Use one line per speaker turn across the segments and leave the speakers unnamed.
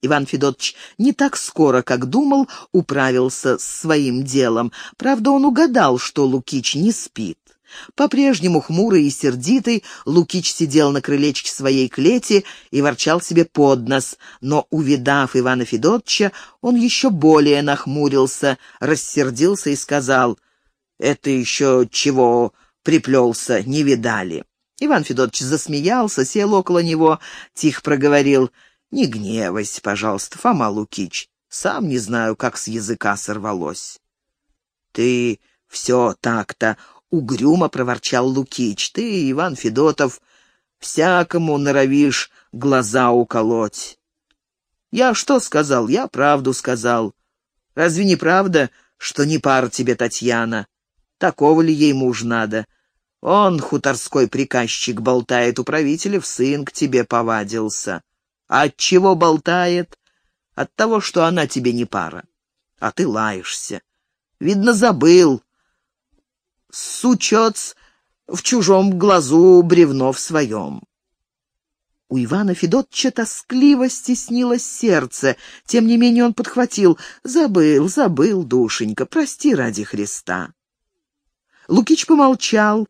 Иван Федотович не так скоро, как думал, управился с своим делом. Правда, он угадал, что Лукич не спит. По-прежнему хмурый и сердитый, Лукич сидел на крылечке своей клети и ворчал себе под нос, но, увидав Ивана Федотча, он еще более нахмурился, рассердился и сказал, «Это еще чего приплелся, не видали?» Иван Федотович засмеялся, сел около него, тихо проговорил, «Не гневайся, пожалуйста, Фома Лукич, сам не знаю, как с языка сорвалось». «Ты все так-то — угрюмо проворчал Лукич. «Ты, Иван Федотов, всякому норовишь глаза уколоть». «Я что сказал? Я правду сказал. Разве не правда, что не пара тебе Татьяна? Такого ли ей муж надо? Он, хуторской приказчик, болтает, управителев сын к тебе повадился. От чего болтает? От того, что она тебе не пара. А ты лаешься. Видно, забыл, сучец в чужом глазу, бревно в своем. У Ивана Федотча тоскливо стеснилось сердце. Тем не менее он подхватил. «Забыл, забыл, душенька, прости ради Христа». Лукич помолчал,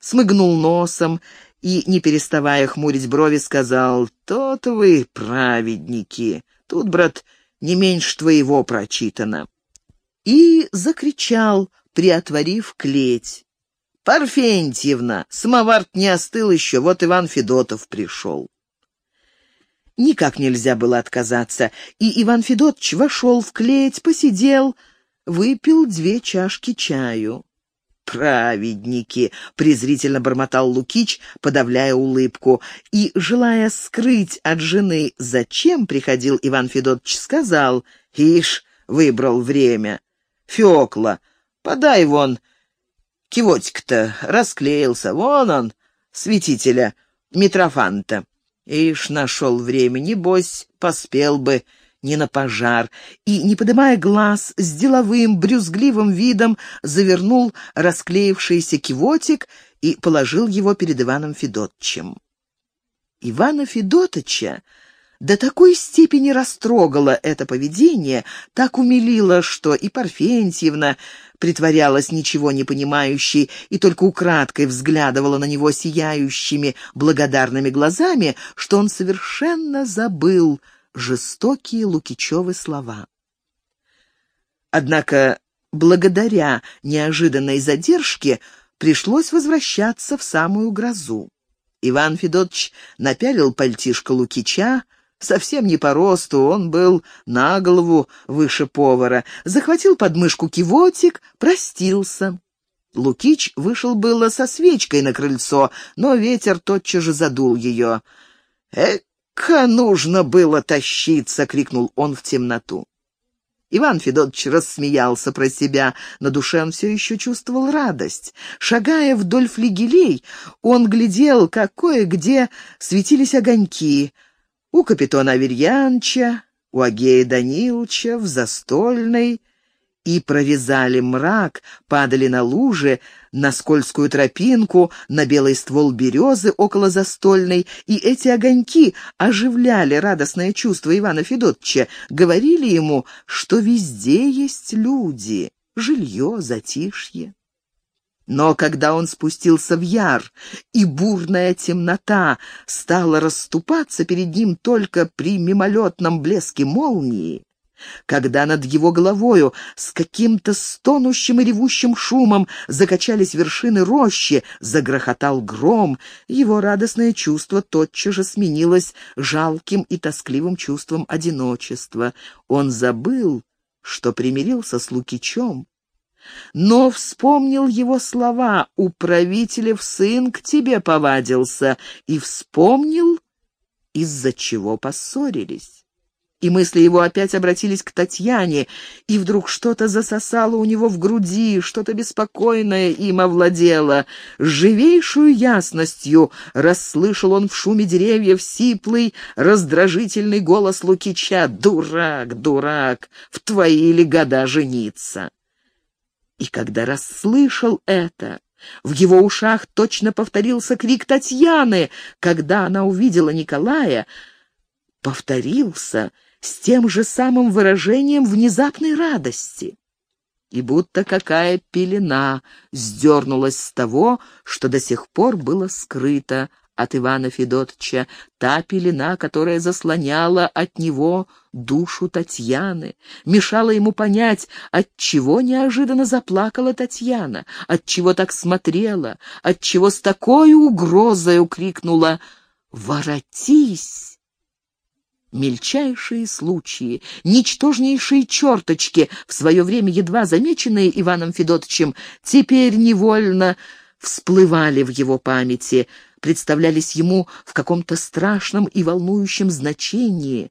смыгнул носом и, не переставая хмурить брови, сказал, «То-то вы праведники, тут, брат, не меньше твоего прочитано». И закричал, приотворив клеть. «Парфентьевна, самовар не остыл еще, вот Иван Федотов пришел». Никак нельзя было отказаться, и Иван Федотович вошел в клеть, посидел, выпил две чашки чаю. «Праведники!» — презрительно бормотал Лукич, подавляя улыбку. И, желая скрыть от жены, зачем приходил Иван Федотович, сказал, «Ишь, выбрал время. Фёкла, Подай вон, кивотик-то расклеился, вон он, святителя Митрофанта. Ишь, нашел время, небось, поспел бы не на пожар, и, не поднимая глаз, с деловым, брюзгливым видом завернул расклеившийся кивотик и положил его перед Иваном Федотчем. Ивана Федотыча до такой степени растрогало это поведение, так умилило, что и Парфентьевна притворялась ничего не понимающей и только украдкой взглядывала на него сияющими благодарными глазами, что он совершенно забыл жестокие Лукичевы слова. Однако, благодаря неожиданной задержке, пришлось возвращаться в самую грозу. Иван Федотович напялил пальтишко Лукича, Совсем не по росту, он был на голову выше повара. Захватил подмышку кивотик, простился. Лукич вышел было со свечкой на крыльцо, но ветер тотчас же задул ее. «Эка нужно было тащиться!» — крикнул он в темноту. Иван Федотович рассмеялся про себя, на душе он все еще чувствовал радость. Шагая вдоль флигелей, он глядел, как кое-где светились огоньки — у капитана Аверьянча, у Агея Данилча, в Застольной, и прорезали мрак, падали на лужи, на скользкую тропинку, на белый ствол березы около Застольной, и эти огоньки оживляли радостное чувство Ивана Федотовича, говорили ему, что везде есть люди, жилье, затишье. Но когда он спустился в яр, и бурная темнота стала расступаться перед ним только при мимолетном блеске молнии, когда над его головою с каким-то стонущим и ревущим шумом закачались вершины рощи, загрохотал гром, его радостное чувство тотчас же сменилось жалким и тоскливым чувством одиночества. Он забыл, что примирился с Лукичом, но вспомнил его слова «Управителев сын к тебе повадился» и вспомнил, из-за чего поссорились. И мысли его опять обратились к Татьяне, и вдруг что-то засосало у него в груди, что-то беспокойное им овладело. Живейшую ясностью расслышал он в шуме деревьев сиплый, раздражительный голос Лукича «Дурак, дурак, в твои ли года жениться?» И когда расслышал это, в его ушах точно повторился крик Татьяны, когда она увидела Николая, повторился с тем же самым выражением внезапной радости. И будто какая пелена сдернулась с того, что до сих пор было скрыто от Ивана Федотча, та пелена, которая заслоняла от него душу Татьяны, мешала ему понять, от чего неожиданно заплакала Татьяна, от чего так смотрела, от чего с такой угрозой крикнула «Воротись!» Мельчайшие случаи, ничтожнейшие черточки, в свое время едва замеченные Иваном Федотовичем, теперь невольно всплывали в его памяти, представлялись ему в каком-то страшном и волнующем значении.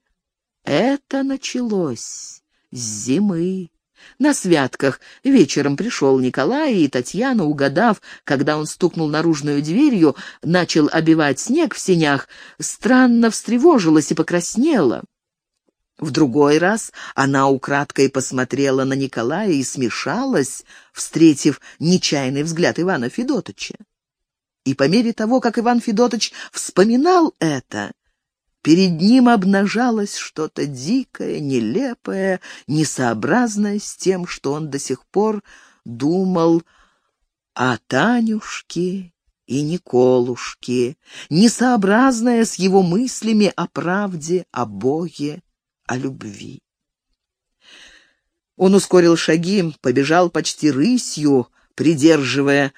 Это началось с зимы. На святках вечером пришел Николай, и Татьяна, угадав, когда он стукнул наружную дверью, начал обивать снег в сенях, странно встревожилась и покраснела. В другой раз она украдкой посмотрела на Николая и смешалась, встретив нечаянный взгляд Ивана Федотовича. И по мере того, как Иван Федотович вспоминал это, Перед ним обнажалось что-то дикое, нелепое, несообразное с тем, что он до сих пор думал о Танюшке и Николушке, несообразное с его мыслями о правде, о Боге, о любви. Он ускорил шаги, побежал почти рысью, придерживая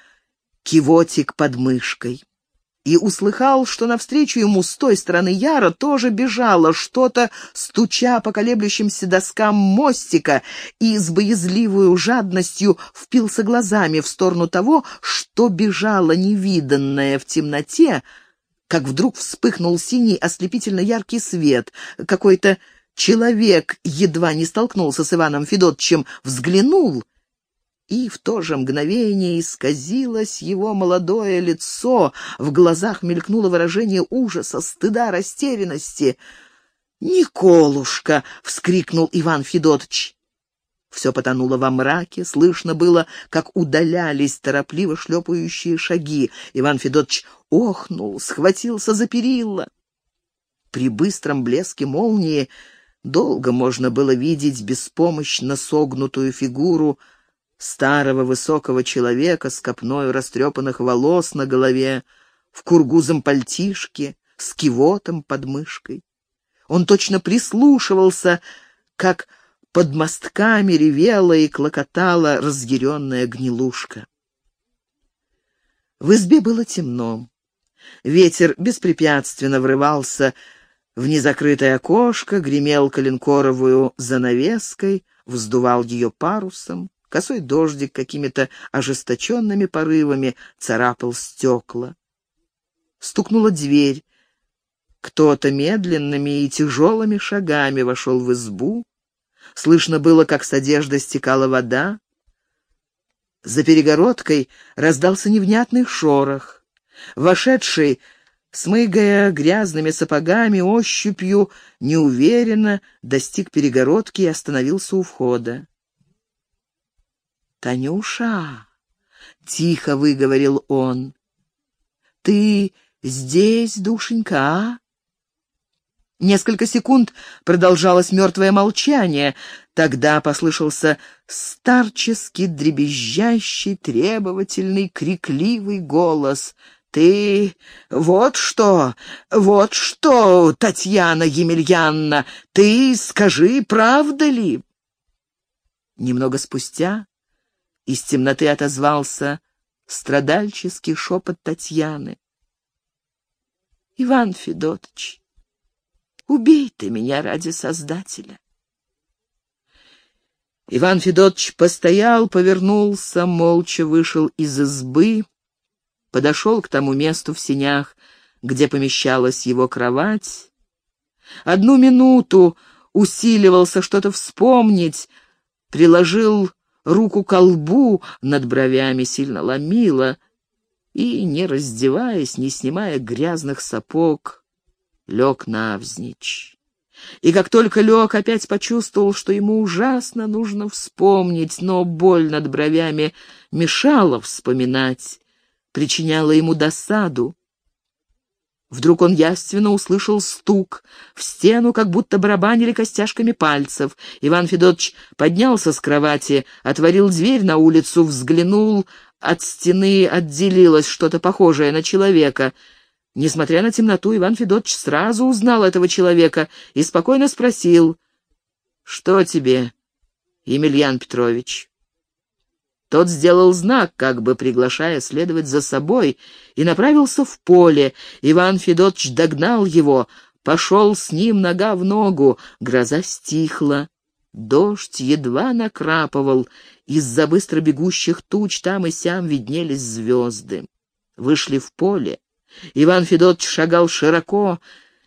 кивотик под мышкой и услыхал, что навстречу ему с той стороны Яра тоже бежало что-то, стуча по колеблющимся доскам мостика, и с боязливой жадностью впился глазами в сторону того, что бежало невиданное в темноте, как вдруг вспыхнул синий ослепительно яркий свет, какой-то человек едва не столкнулся с Иваном Федотчем, взглянул и в то же мгновение исказилось его молодое лицо, в глазах мелькнуло выражение ужаса, стыда, растерянности. «Николушка!» — вскрикнул Иван Федотович. Все потонуло во мраке, слышно было, как удалялись торопливо шлепающие шаги. Иван Федотович охнул, схватился за перила. При быстром блеске молнии долго можно было видеть беспомощно согнутую фигуру старого высокого человека с копною растрепанных волос на голове, в кургузом пальтишке, с кивотом под мышкой. Он точно прислушивался, как под мостками ревела и клокотала разъяренная гнилушка. В избе было темно. Ветер беспрепятственно врывался в незакрытое окошко, гремел коленкоровую занавеской, вздувал ее парусом. Косой дождик какими-то ожесточенными порывами царапал стекла. Стукнула дверь. Кто-то медленными и тяжелыми шагами вошел в избу. Слышно было, как с одежды стекала вода. За перегородкой раздался невнятный шорох. Вошедший, смыгая грязными сапогами, ощупью, неуверенно достиг перегородки и остановился у входа. «Танюша!» — тихо выговорил он. «Ты здесь, душенька, а?» Несколько секунд продолжалось мертвое молчание. Тогда послышался старческий, дребезжащий, требовательный, крикливый голос. «Ты вот что, вот что, Татьяна Емельянна, ты скажи, правда ли?» Немного спустя из темноты отозвался страдальческий шепот Татьяны. «Иван Федотович, убей ты меня ради Создателя!» Иван Федотович постоял, повернулся, молча вышел из избы, подошел к тому месту в сенях, где помещалась его кровать. Одну минуту усиливался что-то вспомнить, приложил руку к лбу, над бровями сильно ломило, и, не раздеваясь, не снимая грязных сапог, лег навзничь. И как только лег, опять почувствовал, что ему ужасно нужно вспомнить, но боль над бровями мешала вспоминать, причиняла ему досаду. Вдруг он яственно услышал стук. В стену как будто барабанили костяшками пальцев. Иван Федотович поднялся с кровати, отворил дверь на улицу, взглянул. От стены отделилось что-то похожее на человека. Несмотря на темноту, Иван Федотович сразу узнал этого человека и спокойно спросил, «Что тебе, Емельян Петрович?» Тот сделал знак, как бы приглашая следовать за собой, и направился в поле. Иван Федотович догнал его, пошел с ним нога в ногу. Гроза стихла. Дождь едва накрапывал. Из-за быстро бегущих туч там и сям виднелись звезды. Вышли в поле. Иван Федотович шагал широко,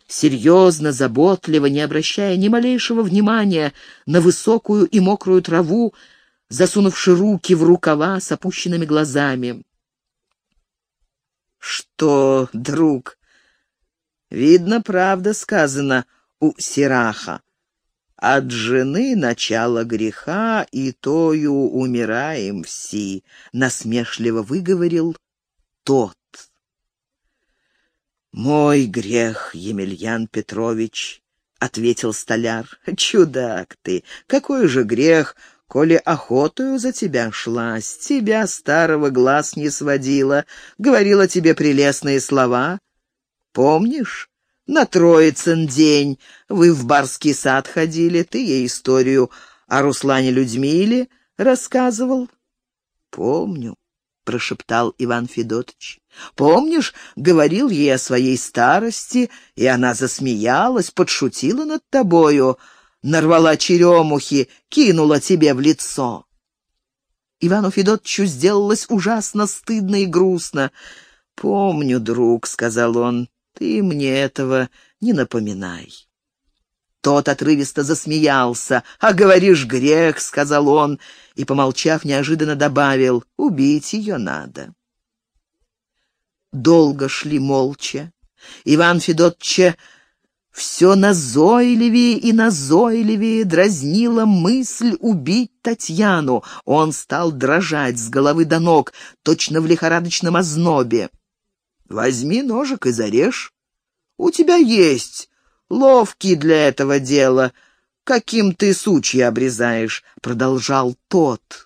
серьезно, заботливо, не обращая ни малейшего внимания на высокую и мокрую траву, засунувши руки в рукава с опущенными глазами. «Что, друг? Видно, правда сказано у Сираха. От жены начало греха, и тою умираем все», — насмешливо выговорил тот. «Мой грех, Емельян Петрович», — ответил столяр. «Чудак ты! Какой же грех коли охотою за тебя шла, с тебя старого глаз не сводила, говорила тебе прелестные слова. Помнишь? На Троицын день вы в барский сад ходили, ты ей историю о Руслане Людмиле рассказывал? Помню, прошептал Иван Федотович. Помнишь, говорил ей о своей старости, и она засмеялась, подшутила над тобою, — нарвала черемухи, кинула тебе в лицо. Ивану Федотчу сделалось ужасно стыдно и грустно. «Помню, друг», — сказал он, — «ты мне этого не напоминай». Тот отрывисто засмеялся. «А говоришь, грех», — сказал он, и, помолчав, неожиданно добавил, «убить ее надо». Долго шли молча. Иван Федотча все назойливее и назойливее дразнила мысль убить Татьяну. Он стал дрожать с головы до ног, точно в лихорадочном ознобе. «Возьми ножик и зарежь. У тебя есть ловкий для этого дела. Каким ты сучья обрезаешь?» — продолжал тот.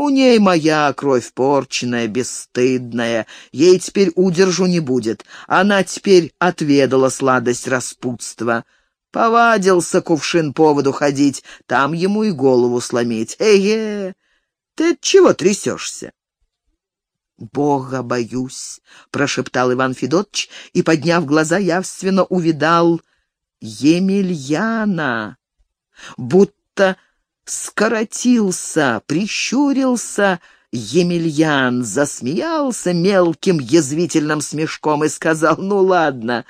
У ней моя кровь порченная, бесстыдная. Ей теперь удержу не будет. Она теперь отведала сладость распутства. Повадился кувшин поводу ходить, там ему и голову сломить. Э-е, ты от чего трясешься? «Бога боюсь», — прошептал Иван Федотович и, подняв глаза, явственно увидал Емельяна, будто скоротился, прищурился Емельян, засмеялся мелким язвительным смешком и сказал, «Ну ладно,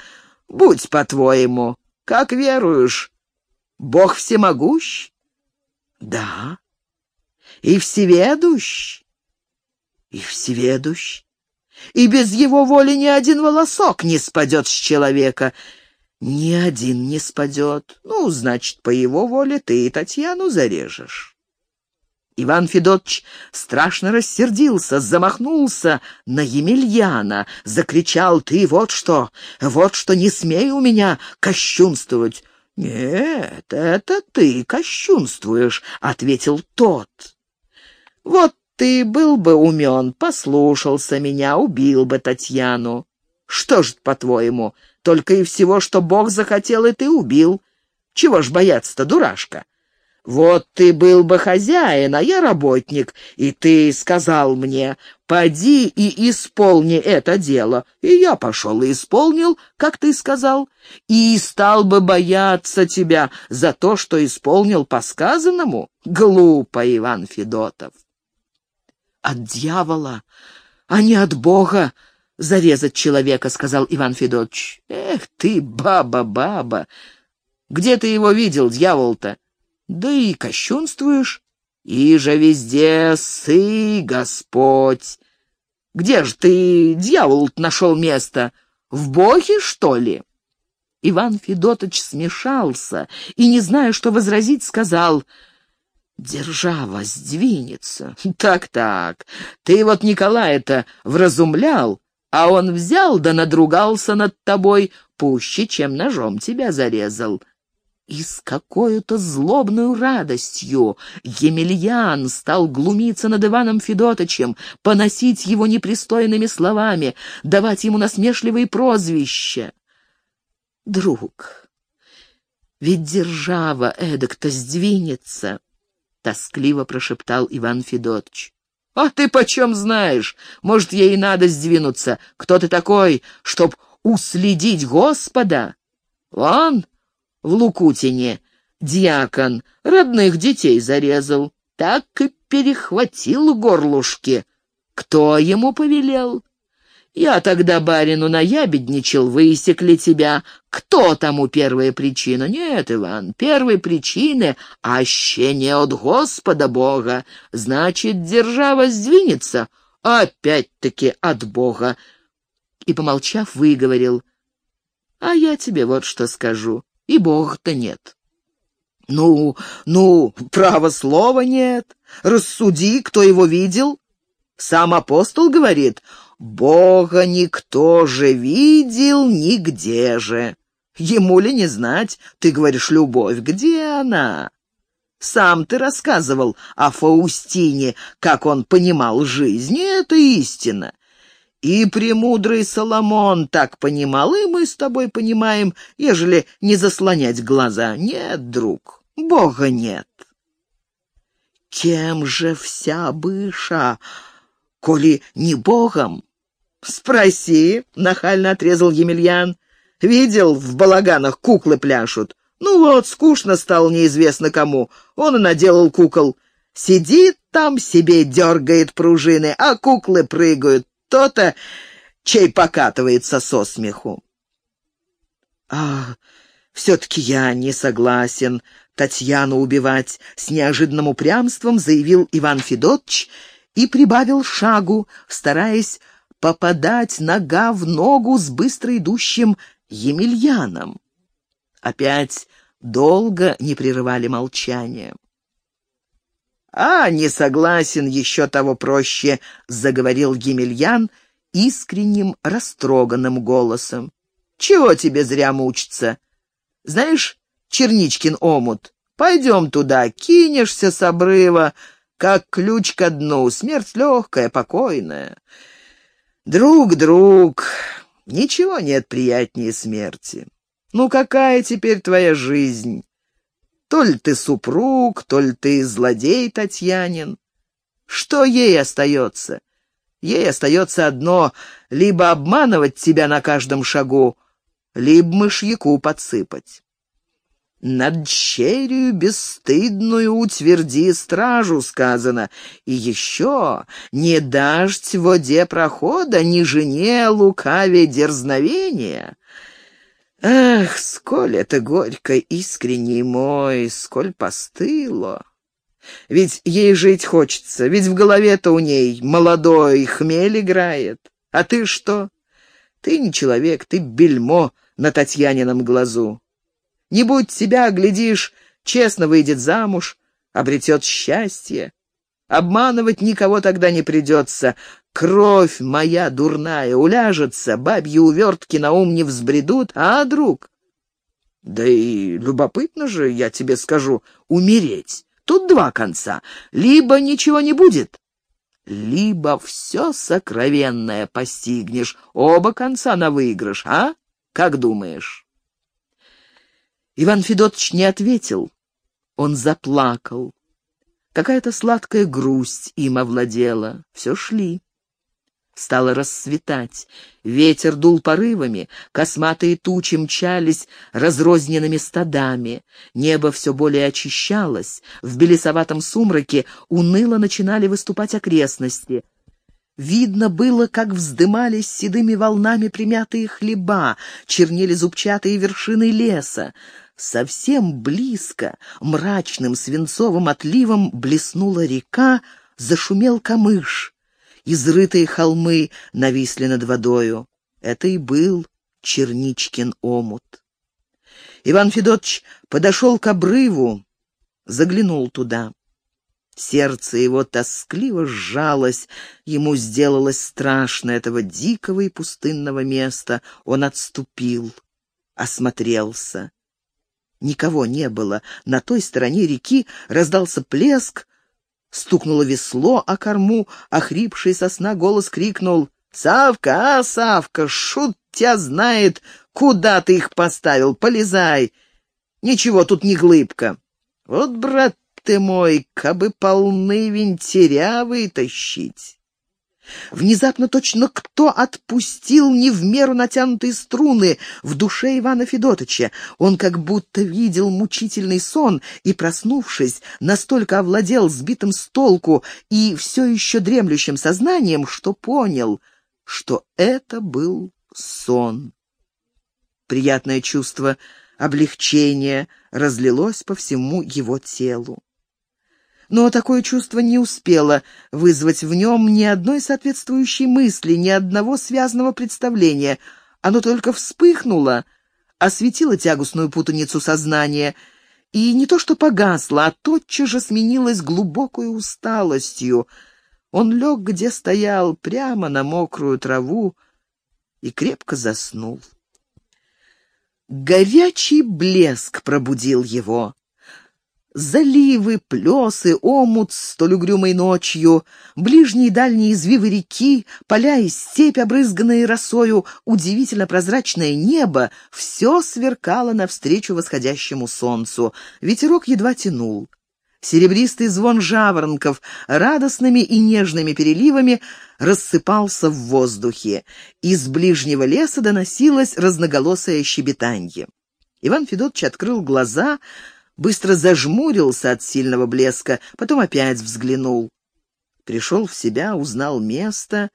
будь по-твоему, как веруешь, Бог всемогущ?» «Да». «И всеведущ?» «И всеведущ. И без его воли ни один волосок не спадет с человека. Ни один не спадет. Ну, значит, по его воле ты и Татьяну зарежешь. Иван Федотович страшно рассердился, замахнулся на Емельяна, закричал «Ты вот что! Вот что не смей у меня кощунствовать!» «Нет, это ты кощунствуешь», — ответил тот. «Вот ты был бы умен, послушался меня, убил бы Татьяну. Что ж, по-твоему, только и всего, что Бог захотел, и ты убил. Чего ж бояться-то, дурашка? Вот ты был бы хозяин, а я работник, и ты сказал мне, поди и исполни это дело. И я пошел и исполнил, как ты сказал, и стал бы бояться тебя за то, что исполнил по сказанному. Глупо, Иван Федотов. От дьявола, а не от Бога, зарезать человека», — сказал Иван Федотович. «Эх ты, баба, баба! Где ты его видел, дьявол-то? Да и кощунствуешь. И же везде сы, Господь! Где ж ты, дьявол нашел место? В Боге, что ли?» Иван Федотович смешался и, не зная, что возразить, сказал — Держава сдвинется. Так-так, ты вот Николая-то вразумлял, а он взял да надругался над тобой пуще, чем ножом тебя зарезал. И с какой-то злобной радостью Емельян стал глумиться над Иваном Федотычем, поносить его непристойными словами, давать ему насмешливые прозвища. «Друг, ведь держава эдак-то сдвинется», — тоскливо прошептал Иван Федотыч. «А ты почем знаешь? Может, ей надо сдвинуться. Кто ты такой, чтоб уследить Господа? Он в Лукутине дьякон родных детей зарезал, так и перехватил горлушки. Кто ему повелел? Я тогда барину наябедничал, высекли тебя. Кто тому первая причина? Нет, Иван, первой причины аще от Господа Бога. Значит, держава сдвинется, опять-таки от Бога. И, помолчав, выговорил. А я тебе вот что скажу и Бога-то нет. Ну, ну, право слова нет. Рассуди, кто его видел. Сам апостол говорит, Бога никто же видел нигде же. Ему ли не знать, ты говоришь, любовь, где она? Сам ты рассказывал о Фаустине, как он понимал жизнь, и это истина. И премудрый Соломон так понимал, и мы с тобой понимаем, ежели не заслонять глаза. Нет, друг, Бога нет. Кем же вся быша, коли не Богом? Спроси, — нахально отрезал Емельян. Видел, в балаганах куклы пляшут. Ну вот, скучно стало неизвестно кому. Он и наделал кукол. Сидит там себе, дергает пружины, а куклы прыгают то-то, чей покатывается со смеху. А, все-таки я не согласен Татьяну убивать, с неожиданным упрямством заявил Иван Федотович и прибавил шагу, стараясь попадать нога в ногу с быстро идущим Емельяном. Опять долго не прерывали молчание. «А, не согласен, еще того проще», — заговорил Емельян искренним, растроганным голосом. «Чего тебе зря мучиться? Знаешь, Черничкин омут, пойдем туда, кинешься с обрыва, как ключ ко дну, смерть легкая, покойная. Друг, друг, ничего нет приятнее смерти. Ну какая теперь твоя жизнь? То ли ты супруг, то ли ты злодей Татьянин. Что ей остается? Ей остается одно — либо обманывать тебя на каждом шагу, либо мышьяку подсыпать. «Над черью бесстыдную утверди стражу», — сказано. И еще «не дашь воде прохода, ни жене лукаве дерзновения». Ах, сколь это горько, искренний мой, сколь постыло. Ведь ей жить хочется, ведь в голове-то у ней молодой хмель играет. А ты что? Ты не человек, ты бельмо на Татьянином глазу. Не будь себя, глядишь, честно выйдет замуж, обретет счастье. Обманывать никого тогда не придется. Кровь моя дурная уляжется, бабьи увертки на ум не взбредут, а, друг? Да и любопытно же, я тебе скажу, умереть. Тут два конца. Либо ничего не будет, либо все сокровенное постигнешь. Оба конца на выигрыш, а? Как думаешь? Иван Федотович не ответил. Он заплакал. Какая-то сладкая грусть им овладела. Все шли. Стало рассветать. Ветер дул порывами, косматые тучи мчались разрозненными стадами. Небо все более очищалось. В белесоватом сумраке уныло начинали выступать окрестности. Видно было, как вздымались седыми волнами примятые хлеба, чернели зубчатые вершины леса. Совсем близко, мрачным свинцовым отливом блеснула река, зашумел камыш. Изрытые холмы нависли над водою. Это и был Черничкин омут. Иван Федотович подошел к обрыву, заглянул туда. Сердце его тоскливо сжалось, ему сделалось страшно этого дикого и пустынного места. Он отступил, осмотрелся. Никого не было. На той стороне реки раздался плеск, стукнуло весло о корму, охрипший сосна голос крикнул «Савка, а, Савка, шут тебя знает, куда ты их поставил, полезай! Ничего тут не глыбка. Вот, брат ты мой, кабы полны винтеря вытащить. Внезапно точно кто отпустил не в меру натянутые струны в душе Ивана Федотыча. Он как будто видел мучительный сон и, проснувшись, настолько овладел сбитым с толку и все еще дремлющим сознанием, что понял, что это был сон. Приятное чувство облегчения разлилось по всему его телу. Но такое чувство не успело вызвать в нем ни одной соответствующей мысли, ни одного связанного представления. Оно только вспыхнуло, осветило тягостную путаницу сознания, и не то что погасло, а тотчас же сменилось глубокой усталостью. Он лег, где стоял, прямо на мокрую траву, и крепко заснул. Горячий блеск пробудил его. Заливы, плесы, омут столь угрюмой ночью, ближние и дальние извивы реки, поля и степь, обрызганные росою, удивительно прозрачное небо — все сверкало навстречу восходящему солнцу. Ветерок едва тянул. Серебристый звон жаворонков радостными и нежными переливами рассыпался в воздухе. Из ближнего леса доносилось разноголосое щебетанье. Иван Федотович открыл глаза — быстро зажмурился от сильного блеска, потом опять взглянул. Пришел в себя, узнал место.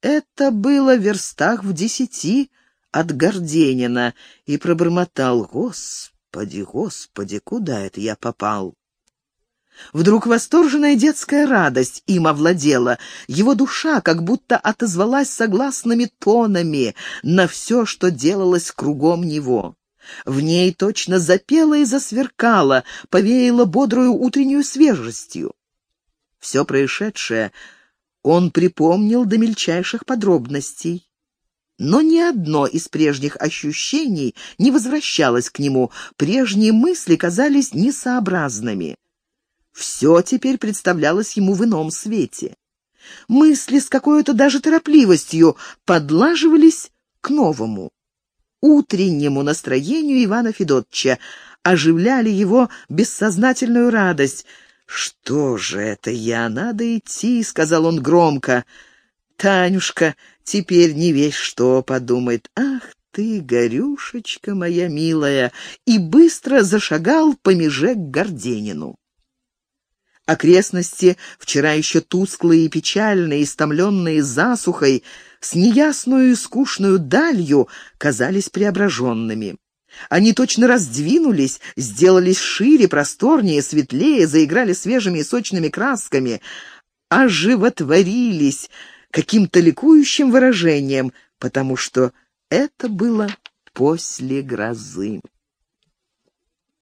Это было в верстах в десяти от Горденина и пробормотал «Господи, Господи, куда это я попал?» Вдруг восторженная детская радость им овладела. Его душа как будто отозвалась согласными тонами на все, что делалось кругом него. В ней точно запела и засверкала, повеяла бодрую утреннюю свежестью. Все происшедшее он припомнил до мельчайших подробностей. Но ни одно из прежних ощущений не возвращалось к нему, прежние мысли казались несообразными. Все теперь представлялось ему в ином свете. Мысли с какой-то даже торопливостью подлаживались к новому утреннему настроению Ивана Федотча, оживляли его бессознательную радость. «Что же это я? Надо идти», — сказал он громко. «Танюшка теперь не весь что подумает. Ах ты, горюшечка моя милая!» И быстро зашагал по меже к Горденину. Окрестности, вчера еще тусклые и печальные, истомленные засухой, с неясную и скучную далью казались преображенными. Они точно раздвинулись, сделались шире, просторнее, светлее, заиграли свежими и сочными красками, оживотворились каким-то ликующим выражением, потому что это было после грозы.